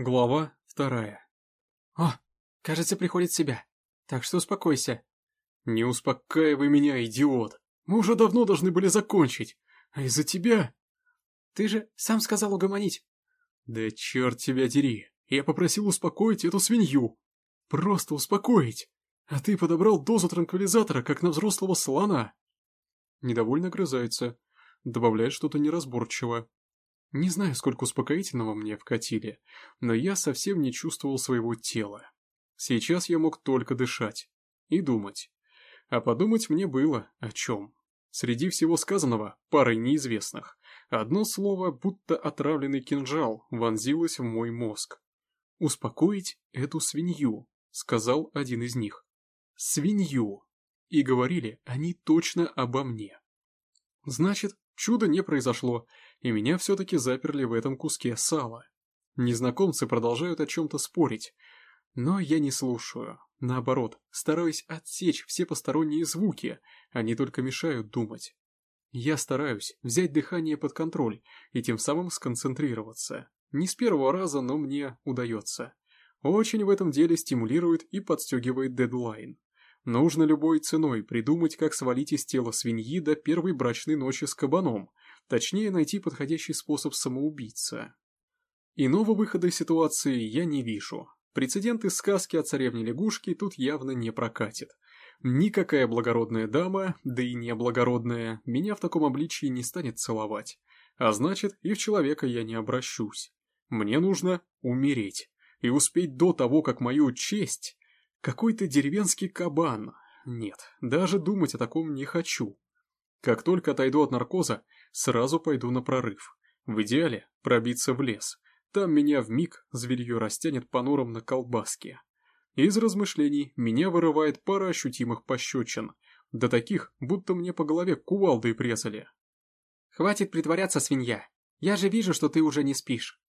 Глава вторая. О, кажется, приходит в себя. Так что успокойся. Не успокаивай меня, идиот. Мы уже давно должны были закончить. А из-за тебя... Ты же сам сказал угомонить. Да черт тебя дери. Я попросил успокоить эту свинью. Просто успокоить. А ты подобрал дозу транквилизатора, как на взрослого слона. Недовольно грызается. Добавляет что-то неразборчиво. Не знаю, сколько успокоительного мне вкатили, но я совсем не чувствовал своего тела. Сейчас я мог только дышать и думать. А подумать мне было о чем. Среди всего сказанного парой неизвестных. Одно слово, будто отравленный кинжал, вонзилось в мой мозг. «Успокоить эту свинью», — сказал один из них. «Свинью». И говорили они точно обо мне. Значит, чудо не произошло, и меня все-таки заперли в этом куске сала. Незнакомцы продолжают о чем-то спорить, но я не слушаю. Наоборот, стараюсь отсечь все посторонние звуки, они только мешают думать. Я стараюсь взять дыхание под контроль и тем самым сконцентрироваться. Не с первого раза, но мне удается. Очень в этом деле стимулирует и подстегивает дедлайн. Нужно любой ценой придумать, как свалить из тела свиньи до первой брачной ночи с кабаном, точнее найти подходящий способ самоубийца. Иного выхода из ситуации я не вижу. Прецеденты сказки о царевне-лягушке тут явно не прокатит. Никакая благородная дама, да и не благородная, меня в таком обличии не станет целовать. А значит, и в человека я не обращусь. Мне нужно умереть. И успеть до того, как мою честь... Какой-то деревенский кабан. Нет, даже думать о таком не хочу. Как только отойду от наркоза, сразу пойду на прорыв. В идеале пробиться в лес. Там меня в миг зверье растянет по норам на колбаске. Из размышлений меня вырывает пара ощутимых пощечин. До таких, будто мне по голове кувалдой презали. «Хватит притворяться, свинья. Я же вижу, что ты уже не спишь».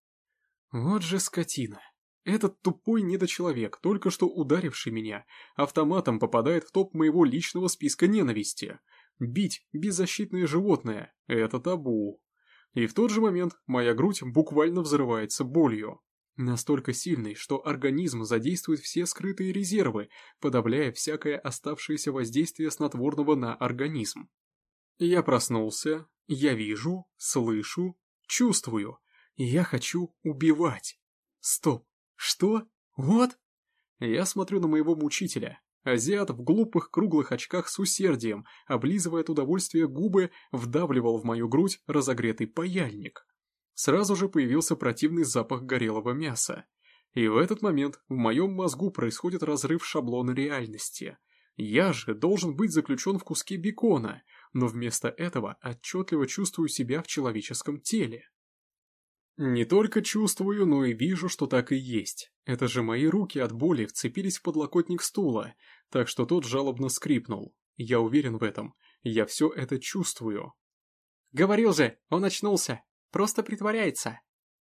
Вот же скотина. Этот тупой недочеловек, только что ударивший меня, автоматом попадает в топ моего личного списка ненависти. Бить беззащитное животное – это табу. И в тот же момент моя грудь буквально взрывается болью. Настолько сильной, что организм задействует все скрытые резервы, подавляя всякое оставшееся воздействие снотворного на организм. Я проснулся, я вижу, слышу, чувствую, и я хочу убивать. Стоп, что? Вот? Я смотрю на моего мучителя, Азиат в глупых круглых очках с усердием, облизывая от удовольствия губы, вдавливал в мою грудь разогретый паяльник. Сразу же появился противный запах горелого мяса. И в этот момент в моем мозгу происходит разрыв шаблона реальности. Я же должен быть заключен в куске бекона, но вместо этого отчетливо чувствую себя в человеческом теле. Не только чувствую, но и вижу, что так и есть. Это же мои руки от боли вцепились в подлокотник стула, так что тот жалобно скрипнул. Я уверен в этом. Я все это чувствую. «Говорил же, он очнулся. Просто притворяется».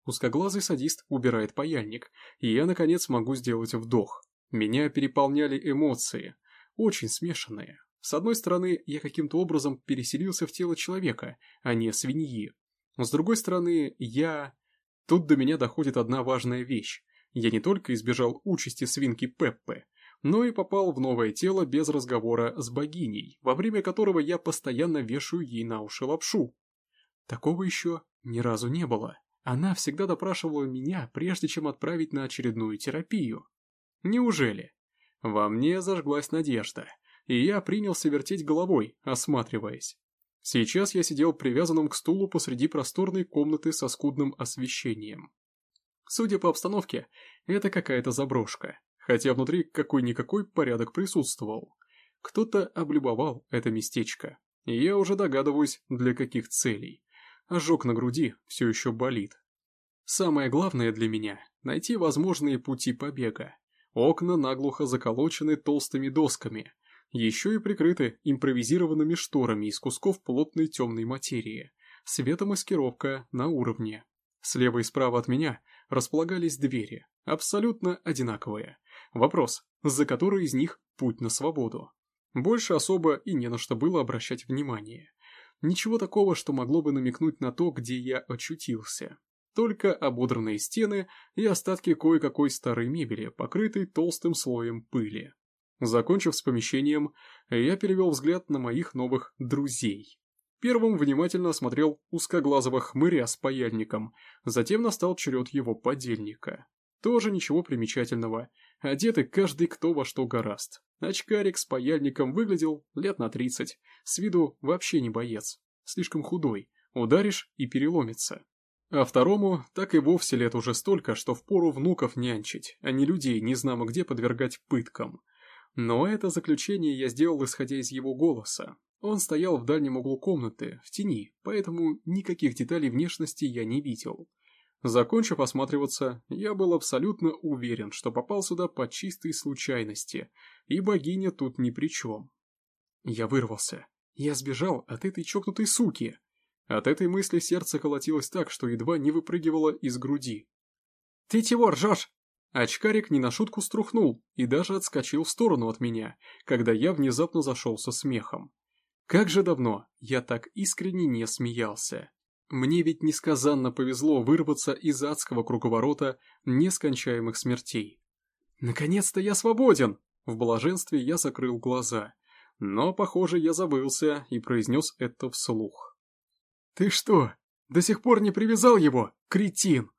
Узкоглазый садист убирает паяльник, и я, наконец, могу сделать вдох. Меня переполняли эмоции. Очень смешанные. С одной стороны, я каким-то образом переселился в тело человека, а не свиньи. С другой стороны, я... Тут до меня доходит одна важная вещь. Я не только избежал участи свинки Пеппы, но и попал в новое тело без разговора с богиней, во время которого я постоянно вешаю ей на уши лапшу. Такого еще ни разу не было. Она всегда допрашивала меня, прежде чем отправить на очередную терапию. Неужели? Во мне зажглась надежда, и я принялся вертеть головой, осматриваясь. Сейчас я сидел привязанным к стулу посреди просторной комнаты со скудным освещением. Судя по обстановке, это какая-то заброшка, хотя внутри какой-никакой порядок присутствовал. Кто-то облюбовал это местечко, и я уже догадываюсь, для каких целей. Ожог на груди все еще болит. Самое главное для меня – найти возможные пути побега. Окна наглухо заколочены толстыми досками – еще и прикрыты импровизированными шторами из кусков плотной темной материи. Светомаскировка на уровне. Слева и справа от меня располагались двери, абсолютно одинаковые. Вопрос, за который из них путь на свободу? Больше особо и не на что было обращать внимание. Ничего такого, что могло бы намекнуть на то, где я очутился. только ободранные стены и остатки кое-какой старой мебели, покрытой толстым слоем пыли. Закончив с помещением, я перевел взгляд на моих новых друзей. Первым внимательно осмотрел узкоглазого хмыря с паяльником, затем настал черед его подельника. Тоже ничего примечательного, одеты каждый кто во что гораст. Очкарик с паяльником выглядел лет на тридцать, с виду вообще не боец, слишком худой, ударишь и переломится. А второму так и вовсе лет уже столько, что впору внуков нянчить, а не людей незнамо где подвергать пыткам. Но это заключение я сделал исходя из его голоса. Он стоял в дальнем углу комнаты, в тени, поэтому никаких деталей внешности я не видел. Закончив осматриваться, я был абсолютно уверен, что попал сюда по чистой случайности, и богиня тут ни при чем. Я вырвался. Я сбежал от этой чокнутой суки. От этой мысли сердце колотилось так, что едва не выпрыгивало из груди. «Ты чего ржешь?» Очкарик не на шутку струхнул и даже отскочил в сторону от меня, когда я внезапно зашелся смехом. Как же давно я так искренне не смеялся. Мне ведь несказанно повезло вырваться из адского круговорота нескончаемых смертей. Наконец-то я свободен! В блаженстве я закрыл глаза. Но, похоже, я забылся и произнес это вслух. «Ты что, до сих пор не привязал его, кретин?»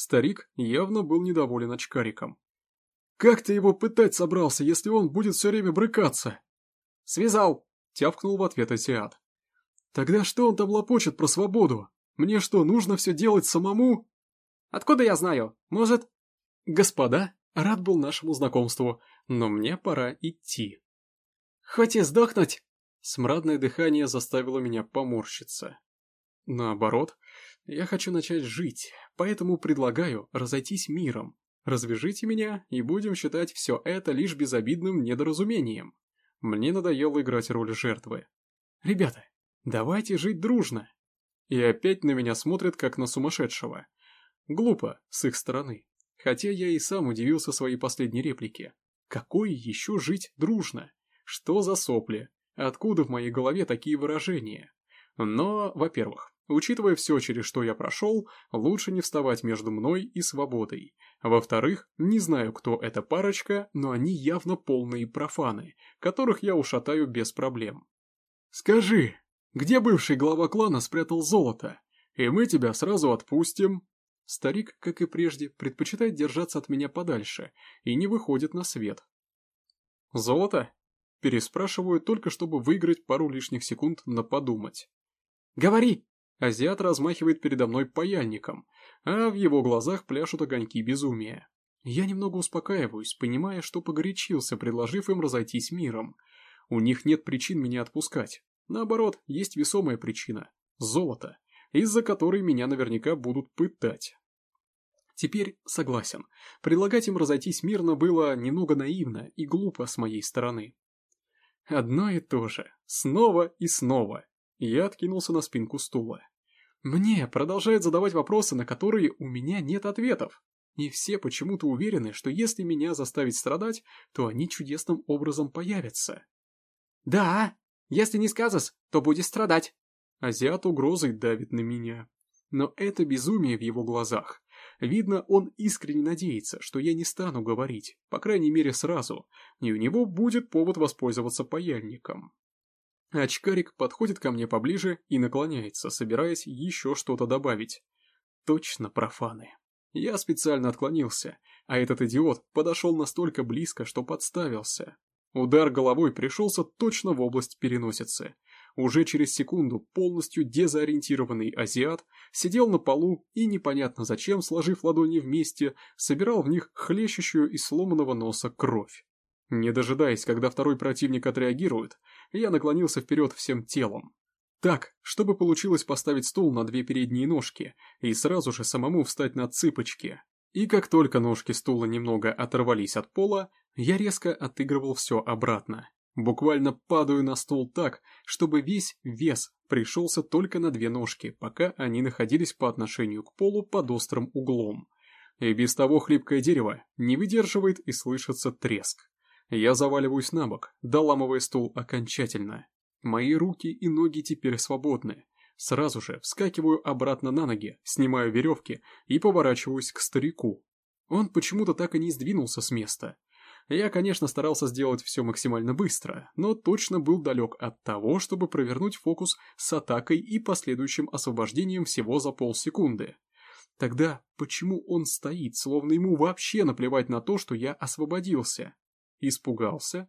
Старик явно был недоволен очкариком. «Как ты его пытать собрался, если он будет все время брыкаться?» «Связал!» — тявкнул в ответ азиат. «Тогда что он там лопочет про свободу? Мне что, нужно все делать самому?» «Откуда я знаю? Может...» «Господа, рад был нашему знакомству, но мне пора идти». «Хоть и сдохнуть!» Смрадное дыхание заставило меня поморщиться. Наоборот, я хочу начать жить, поэтому предлагаю разойтись миром. Развяжите меня, и будем считать все это лишь безобидным недоразумением. Мне надоело играть роль жертвы. Ребята, давайте жить дружно. И опять на меня смотрят, как на сумасшедшего. Глупо, с их стороны. Хотя я и сам удивился своей последней реплике. Какое еще жить дружно? Что за сопли? Откуда в моей голове такие выражения? Но, во-первых, учитывая все, через что я прошел, лучше не вставать между мной и свободой. Во-вторых, не знаю, кто эта парочка, но они явно полные профаны, которых я ушатаю без проблем. «Скажи, где бывший глава клана спрятал золото? И мы тебя сразу отпустим». Старик, как и прежде, предпочитает держаться от меня подальше и не выходит на свет. «Золото?» Переспрашиваю только, чтобы выиграть пару лишних секунд на подумать. «Говори!» Азиат размахивает передо мной паяльником, а в его глазах пляшут огоньки безумия. Я немного успокаиваюсь, понимая, что погорячился, предложив им разойтись миром. У них нет причин меня отпускать. Наоборот, есть весомая причина – золото, из-за которой меня наверняка будут пытать. Теперь согласен, предлагать им разойтись мирно было немного наивно и глупо с моей стороны. Одно и то же. Снова и снова. Я откинулся на спинку стула. Мне продолжают задавать вопросы, на которые у меня нет ответов. И все почему-то уверены, что если меня заставить страдать, то они чудесным образом появятся. «Да, если не сказas, то будешь страдать». Азиат угрозой давит на меня. Но это безумие в его глазах. Видно, он искренне надеется, что я не стану говорить, по крайней мере сразу, и у него будет повод воспользоваться паяльником. Очкарик подходит ко мне поближе и наклоняется, собираясь еще что-то добавить. Точно профаны. Я специально отклонился, а этот идиот подошел настолько близко, что подставился. Удар головой пришелся точно в область переносицы. Уже через секунду полностью дезориентированный азиат сидел на полу и непонятно зачем, сложив ладони вместе, собирал в них хлещущую из сломанного носа кровь. Не дожидаясь, когда второй противник отреагирует, я наклонился вперед всем телом. Так, чтобы получилось поставить стул на две передние ножки и сразу же самому встать на цыпочки. И как только ножки стула немного оторвались от пола, я резко отыгрывал все обратно. Буквально падаю на стул так, чтобы весь вес пришелся только на две ножки, пока они находились по отношению к полу под острым углом. И без того хлипкое дерево не выдерживает и слышится треск. Я заваливаюсь на бок, доламывая стул окончательно. Мои руки и ноги теперь свободны. Сразу же вскакиваю обратно на ноги, снимаю веревки и поворачиваюсь к старику. Он почему-то так и не сдвинулся с места. Я, конечно, старался сделать все максимально быстро, но точно был далек от того, чтобы провернуть фокус с атакой и последующим освобождением всего за полсекунды. Тогда почему он стоит, словно ему вообще наплевать на то, что я освободился? Испугался?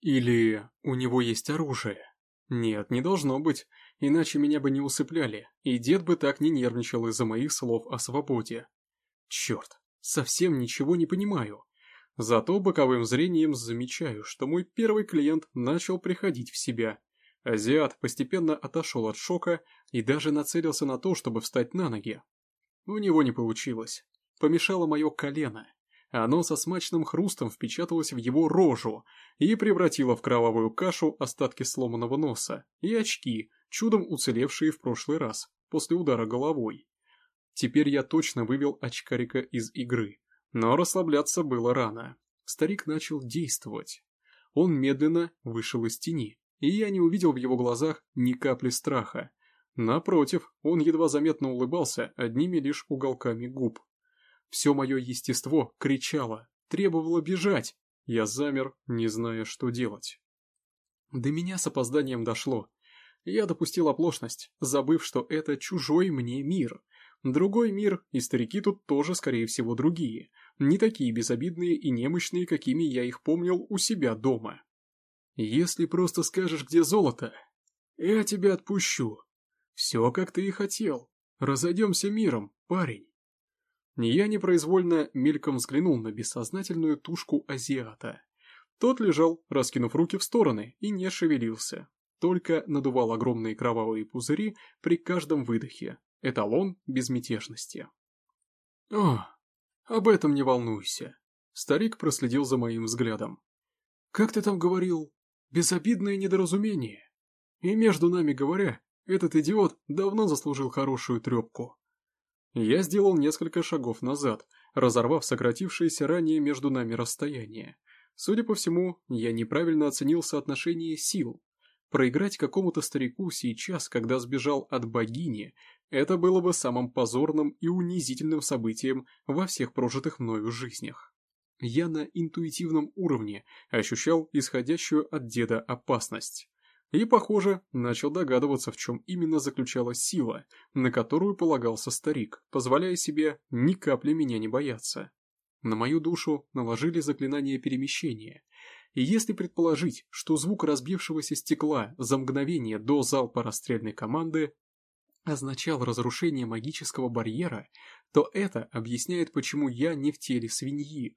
Или у него есть оружие? Нет, не должно быть, иначе меня бы не усыпляли, и дед бы так не нервничал из-за моих слов о свободе. Черт, совсем ничего не понимаю. Зато боковым зрением замечаю, что мой первый клиент начал приходить в себя. Азиат постепенно отошел от шока и даже нацелился на то, чтобы встать на ноги. У него не получилось. Помешало мое колено. Оно со смачным хрустом впечаталось в его рожу и превратило в кровавую кашу остатки сломанного носа и очки, чудом уцелевшие в прошлый раз, после удара головой. Теперь я точно вывел очкарика из игры. Но расслабляться было рано. Старик начал действовать. Он медленно вышел из тени, и я не увидел в его глазах ни капли страха. Напротив, он едва заметно улыбался одними лишь уголками губ. Все мое естество кричало, требовало бежать. Я замер, не зная, что делать. До меня с опозданием дошло. Я допустил оплошность, забыв, что это чужой мне мир. Другой мир, и старики тут тоже, скорее всего, другие – не такие безобидные и немощные, какими я их помнил у себя дома. Если просто скажешь, где золото, я тебя отпущу. Все, как ты и хотел. Разойдемся миром, парень. Я непроизвольно мельком взглянул на бессознательную тушку азиата. Тот лежал, раскинув руки в стороны, и не шевелился. Только надувал огромные кровавые пузыри при каждом выдохе. Эталон безмятежности. О, об этом не волнуйся. Старик проследил за моим взглядом. Как ты там говорил? Безобидное недоразумение. И между нами говоря, этот идиот давно заслужил хорошую трепку. Я сделал несколько шагов назад, разорвав сократившееся ранее между нами расстояние. Судя по всему, я неправильно оценил соотношение сил. Проиграть какому-то старику сейчас, когда сбежал от богини, это было бы самым позорным и унизительным событием во всех прожитых мною жизнях. Я на интуитивном уровне ощущал исходящую от деда опасность. И, похоже, начал догадываться, в чем именно заключалась сила, на которую полагался старик, позволяя себе ни капли меня не бояться. На мою душу наложили заклинание перемещения, и если предположить, что звук разбившегося стекла за мгновение до залпа расстрельной команды означал разрушение магического барьера, то это объясняет, почему я не в теле свиньи.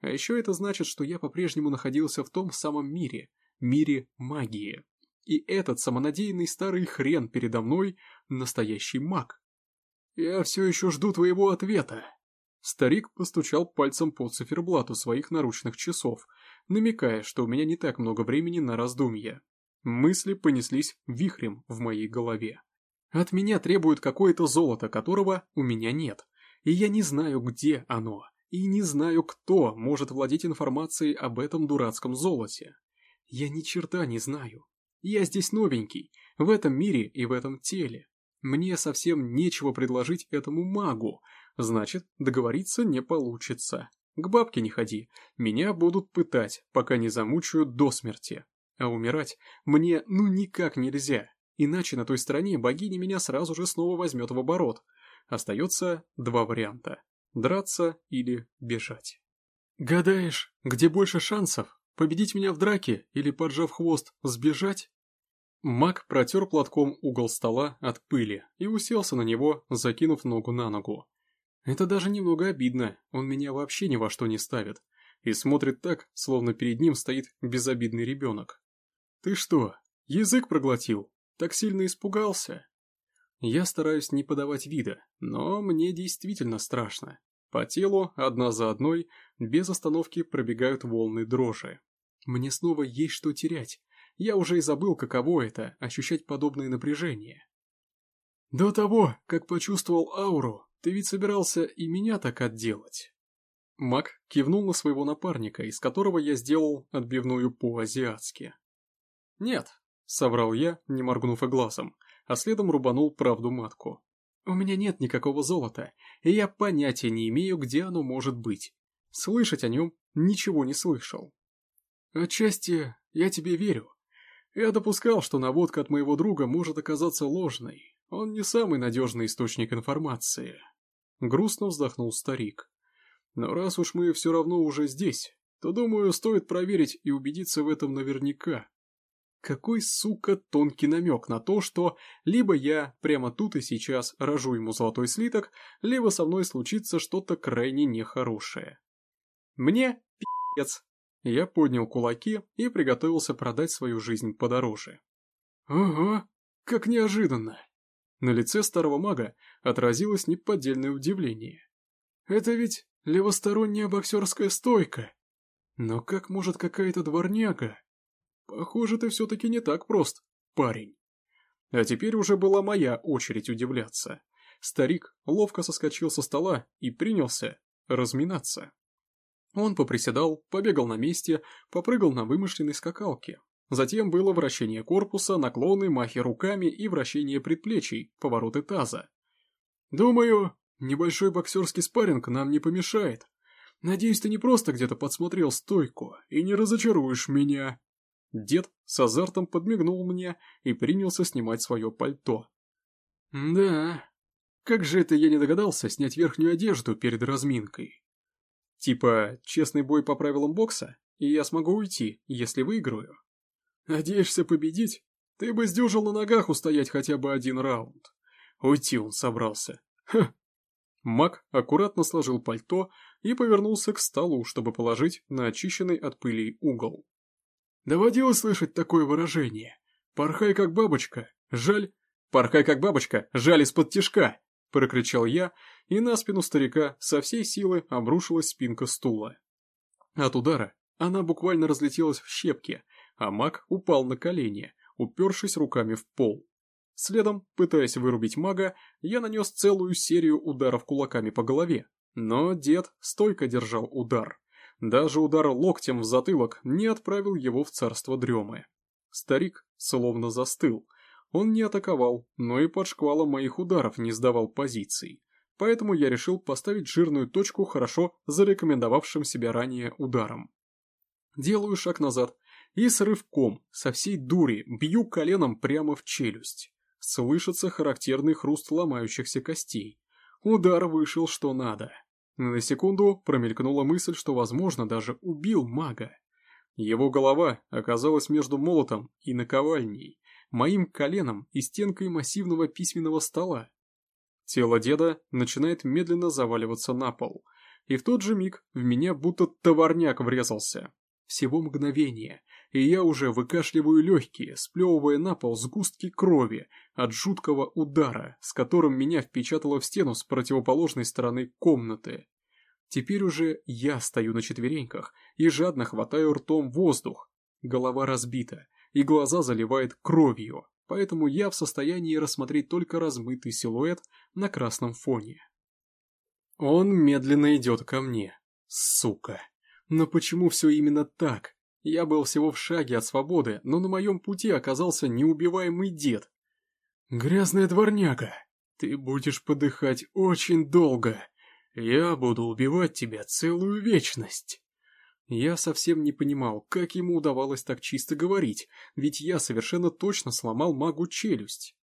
А еще это значит, что я по-прежнему находился в том самом мире, мире магии. И этот самонадеянный старый хрен передо мной – настоящий маг. «Я все еще жду твоего ответа». Старик постучал пальцем по циферблату своих наручных часов, намекая, что у меня не так много времени на раздумья. Мысли понеслись вихрем в моей голове. От меня требуют какое-то золото, которого у меня нет. И я не знаю, где оно. И не знаю, кто может владеть информацией об этом дурацком золоте. Я ни черта не знаю. Я здесь новенький, в этом мире и в этом теле. Мне совсем нечего предложить этому магу, значит, договориться не получится. К бабке не ходи, меня будут пытать, пока не замучают до смерти. А умирать мне ну никак нельзя. Иначе на той стороне богиня меня сразу же снова возьмет в оборот. Остается два варианта. Драться или бежать. Гадаешь, где больше шансов? Победить меня в драке или, поджав хвост, сбежать? Маг протер платком угол стола от пыли и уселся на него, закинув ногу на ногу. Это даже немного обидно, он меня вообще ни во что не ставит. И смотрит так, словно перед ним стоит безобидный ребенок. Ты что, язык проглотил? Так сильно испугался? Я стараюсь не подавать вида, но мне действительно страшно. По телу, одна за одной, без остановки пробегают волны дрожи. Мне снова есть что терять. Я уже и забыл, каково это – ощущать подобное напряжение. До того, как почувствовал ауру, ты ведь собирался и меня так отделать. Мак кивнул на своего напарника, из которого я сделал отбивную по-азиатски. Нет, — соврал я, не моргнув и глазом, а следом рубанул правду матку. У меня нет никакого золота, и я понятия не имею, где оно может быть. Слышать о нем ничего не слышал. Отчасти я тебе верю. Я допускал, что наводка от моего друга может оказаться ложной. Он не самый надежный источник информации. Грустно вздохнул старик. Но раз уж мы все равно уже здесь, то, думаю, стоит проверить и убедиться в этом наверняка. Какой, сука, тонкий намек на то, что либо я прямо тут и сейчас рожу ему золотой слиток, либо со мной случится что-то крайне нехорошее. Мне пи***ц. Я поднял кулаки и приготовился продать свою жизнь подороже. Ага, как неожиданно. На лице старого мага отразилось неподдельное удивление. Это ведь левосторонняя боксерская стойка. Но как может какая-то дворняга Похоже, ты все-таки не так прост, парень. А теперь уже была моя очередь удивляться. Старик ловко соскочил со стола и принялся разминаться. Он поприседал, побегал на месте, попрыгал на вымышленной скакалке. Затем было вращение корпуса, наклоны, махи руками и вращение предплечий, повороты таза. «Думаю, небольшой боксерский спарринг нам не помешает. Надеюсь, ты не просто где-то подсмотрел стойку и не разочаруешь меня». Дед с азартом подмигнул мне и принялся снимать свое пальто. Да, как же это я не догадался снять верхнюю одежду перед разминкой? Типа, честный бой по правилам бокса, и я смогу уйти, если выиграю. Надеешься победить? Ты бы сдюжил на ногах устоять хотя бы один раунд. Уйти он собрался. Ха! Мак аккуратно сложил пальто и повернулся к столу, чтобы положить на очищенный от пыли угол. Доводилось слышать такое выражение. «Порхай как бабочка, жаль...» «Порхай как бабочка, жаль из-под тишка!» — прокричал я, и на спину старика со всей силы обрушилась спинка стула. От удара она буквально разлетелась в щепки, а маг упал на колени, упершись руками в пол. Следом, пытаясь вырубить мага, я нанес целую серию ударов кулаками по голове, но дед стойко держал удар. Даже удар локтем в затылок не отправил его в царство дремы. Старик словно застыл. Он не атаковал, но и под шквалом моих ударов не сдавал позиций. Поэтому я решил поставить жирную точку хорошо зарекомендовавшим себя ранее ударом. Делаю шаг назад и с рывком, со всей дури, бью коленом прямо в челюсть. Слышится характерный хруст ломающихся костей. Удар вышел что надо. На секунду промелькнула мысль, что, возможно, даже убил мага. Его голова оказалась между молотом и наковальней, моим коленом и стенкой массивного письменного стола. Тело деда начинает медленно заваливаться на пол, и в тот же миг в меня будто товарняк врезался. Всего мгновение, и я уже выкашливаю легкие, сплевывая на пол сгустки крови от жуткого удара, с которым меня впечатало в стену с противоположной стороны комнаты. Теперь уже я стою на четвереньках и жадно хватаю ртом воздух. Голова разбита, и глаза заливает кровью, поэтому я в состоянии рассмотреть только размытый силуэт на красном фоне. Он медленно идет ко мне. Сука. Но почему все именно так? Я был всего в шаге от свободы, но на моем пути оказался неубиваемый дед. Грязная дворняга, ты будешь подыхать очень долго. Я буду убивать тебя целую вечность. Я совсем не понимал, как ему удавалось так чисто говорить, ведь я совершенно точно сломал магу челюсть.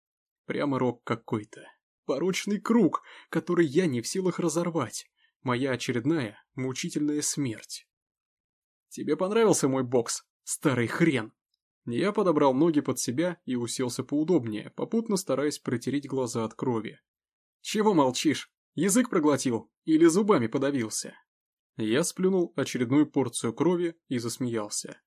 Прямо рок какой-то. Порочный круг, который я не в силах разорвать. Моя очередная мучительная смерть. Тебе понравился мой бокс, старый хрен? Я подобрал ноги под себя и уселся поудобнее, попутно стараясь протереть глаза от крови. Чего молчишь? Язык проглотил или зубами подавился? Я сплюнул очередную порцию крови и засмеялся.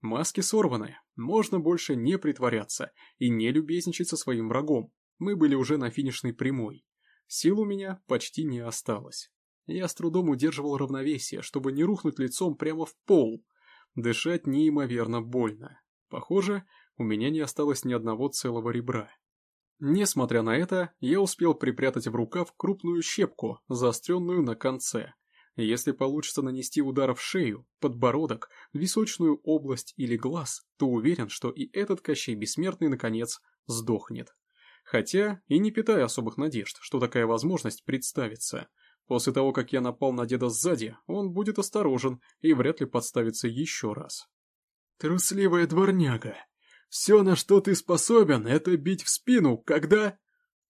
Маски сорваны, можно больше не притворяться и не любезничать со своим врагом. Мы были уже на финишной прямой. Сил у меня почти не осталось. Я с трудом удерживал равновесие, чтобы не рухнуть лицом прямо в пол. Дышать неимоверно больно. Похоже, у меня не осталось ни одного целого ребра. Несмотря на это, я успел припрятать в рукав крупную щепку, заостренную на конце. Если получится нанести удар в шею, подбородок, височную область или глаз, то уверен, что и этот Кощей Бессмертный, наконец, сдохнет. Хотя и не питаю особых надежд, что такая возможность представится. После того, как я напал на деда сзади, он будет осторожен и вряд ли подставится еще раз. «Трусливая дворняга! Все, на что ты способен, это бить в спину, когда...»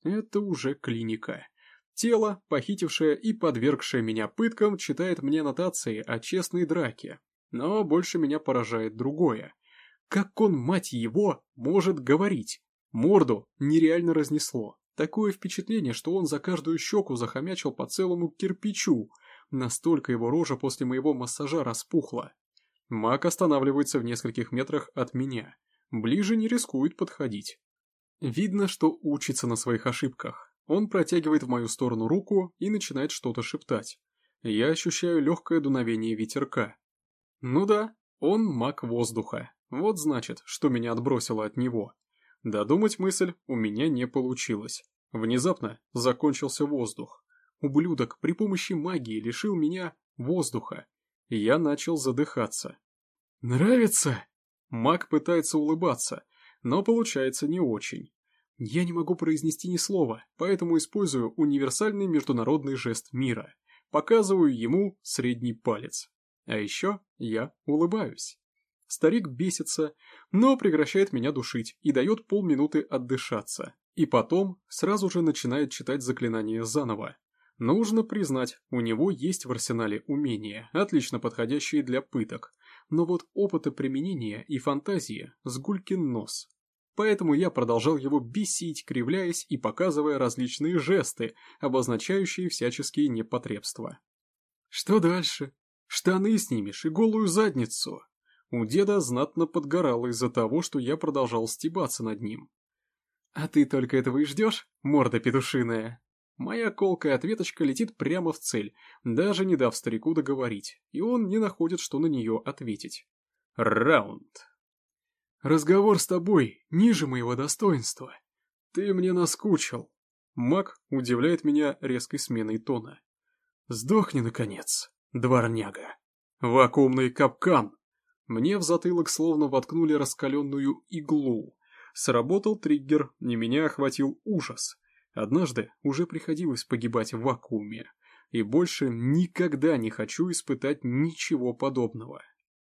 Это уже клиника. Тело, похитившее и подвергшее меня пыткам, читает мне нотации о честной драке. Но больше меня поражает другое. Как он, мать его, может говорить? Морду нереально разнесло. Такое впечатление, что он за каждую щеку захомячил по целому кирпичу. Настолько его рожа после моего массажа распухла. Маг останавливается в нескольких метрах от меня. Ближе не рискует подходить. Видно, что учится на своих ошибках. Он протягивает в мою сторону руку и начинает что-то шептать. Я ощущаю легкое дуновение ветерка. Ну да, он маг воздуха. Вот значит, что меня отбросило от него. Додумать мысль у меня не получилось. Внезапно закончился воздух. Ублюдок при помощи магии лишил меня воздуха. Я начал задыхаться. «Нравится?» Маг пытается улыбаться, но получается не очень. Я не могу произнести ни слова, поэтому использую универсальный международный жест мира. Показываю ему средний палец. А еще я улыбаюсь. Старик бесится, но прекращает меня душить и дает полминуты отдышаться. И потом сразу же начинает читать заклинание заново. Нужно признать, у него есть в арсенале умения, отлично подходящие для пыток. Но вот опыта применения и фантазии с гулькин нос поэтому я продолжал его бесить, кривляясь и показывая различные жесты, обозначающие всяческие непотребства. Что дальше? Штаны снимешь и голую задницу. У деда знатно подгорало из-за того, что я продолжал стебаться над ним. А ты только этого и ждешь, морда петушиная? Моя колкая ответочка летит прямо в цель, даже не дав старику договорить, и он не находит, что на нее ответить. Раунд. Разговор с тобой ниже моего достоинства. Ты мне наскучил. Мак удивляет меня резкой сменой тона. Сдохни, наконец, дворняга. Вакуумный капкан. Мне в затылок словно воткнули раскаленную иглу. Сработал триггер, и меня охватил ужас. Однажды уже приходилось погибать в вакууме. И больше никогда не хочу испытать ничего подобного.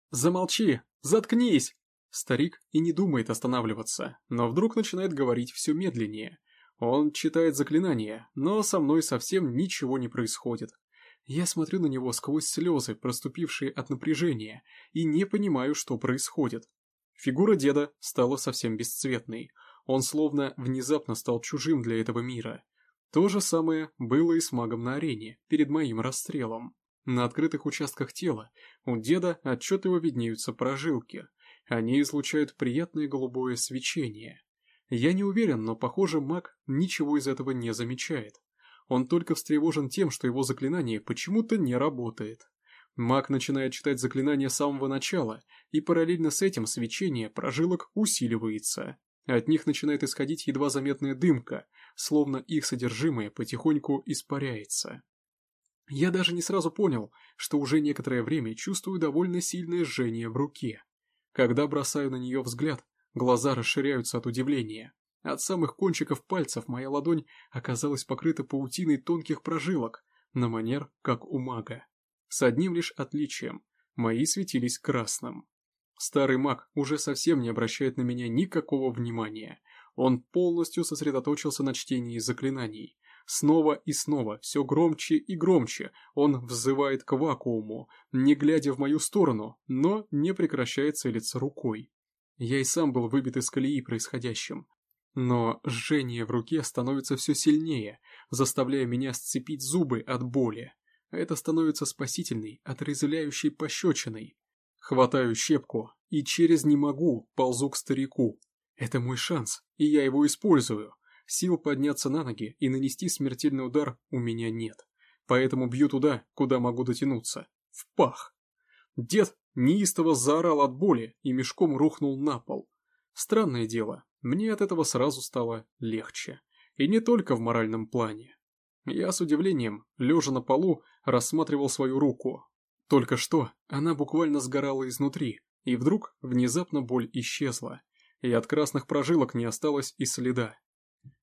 Замолчи! Заткнись! Старик и не думает останавливаться, но вдруг начинает говорить все медленнее. Он читает заклинания, но со мной совсем ничего не происходит. Я смотрю на него сквозь слезы, проступившие от напряжения, и не понимаю, что происходит. Фигура деда стала совсем бесцветной. Он словно внезапно стал чужим для этого мира. То же самое было и с магом на арене, перед моим расстрелом. На открытых участках тела у деда отчетливо виднеются прожилки – они излучают приятное голубое свечение. Я не уверен, но, похоже, маг ничего из этого не замечает. Он только встревожен тем, что его заклинание почему-то не работает. Маг начинает читать заклинание с самого начала, и параллельно с этим свечение прожилок усиливается. От них начинает исходить едва заметная дымка, словно их содержимое потихоньку испаряется. Я даже не сразу понял, что уже некоторое время чувствую довольно сильное жжение в руке. Когда бросаю на нее взгляд, глаза расширяются от удивления. От самых кончиков пальцев моя ладонь оказалась покрыта паутиной тонких прожилок, на манер, как у мага. С одним лишь отличием. Мои светились красным. Старый маг уже совсем не обращает на меня никакого внимания. Он полностью сосредоточился на чтении заклинаний. Снова и снова, все громче и громче, он взывает к вакууму, не глядя в мою сторону, но не прекращает целиться рукой. Я и сам был выбит из колеи происходящим. Но жжение в руке становится все сильнее, заставляя меня сцепить зубы от боли. Это становится спасительной, отрезвляющей пощечиной. Хватаю щепку и через «не могу» ползу к старику. Это мой шанс, и я его использую. Сил подняться на ноги и нанести смертельный удар у меня нет. Поэтому бью туда, куда могу дотянуться. В пах. Дед неистово заорал от боли и мешком рухнул на пол. Странное дело, мне от этого сразу стало легче. И не только в моральном плане. Я с удивлением, лежа на полу, рассматривал свою руку. Только что она буквально сгорала изнутри, и вдруг внезапно боль исчезла, и от красных прожилок не осталось и следа.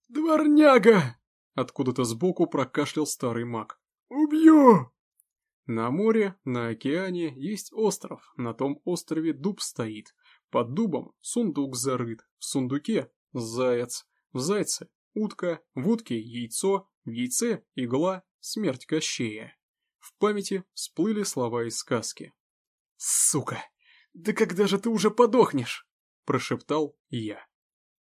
Дворняга! Откуда-то сбоку прокашлял старый маг. Убью! На море, на океане есть остров, на том острове дуб стоит. Под дубом сундук зарыт, в сундуке заяц, в зайце утка, в утке яйцо, в яйце игла, смерть Кощея. В памяти всплыли слова из сказки. «Сука! Да когда же ты уже подохнешь?» – прошептал я.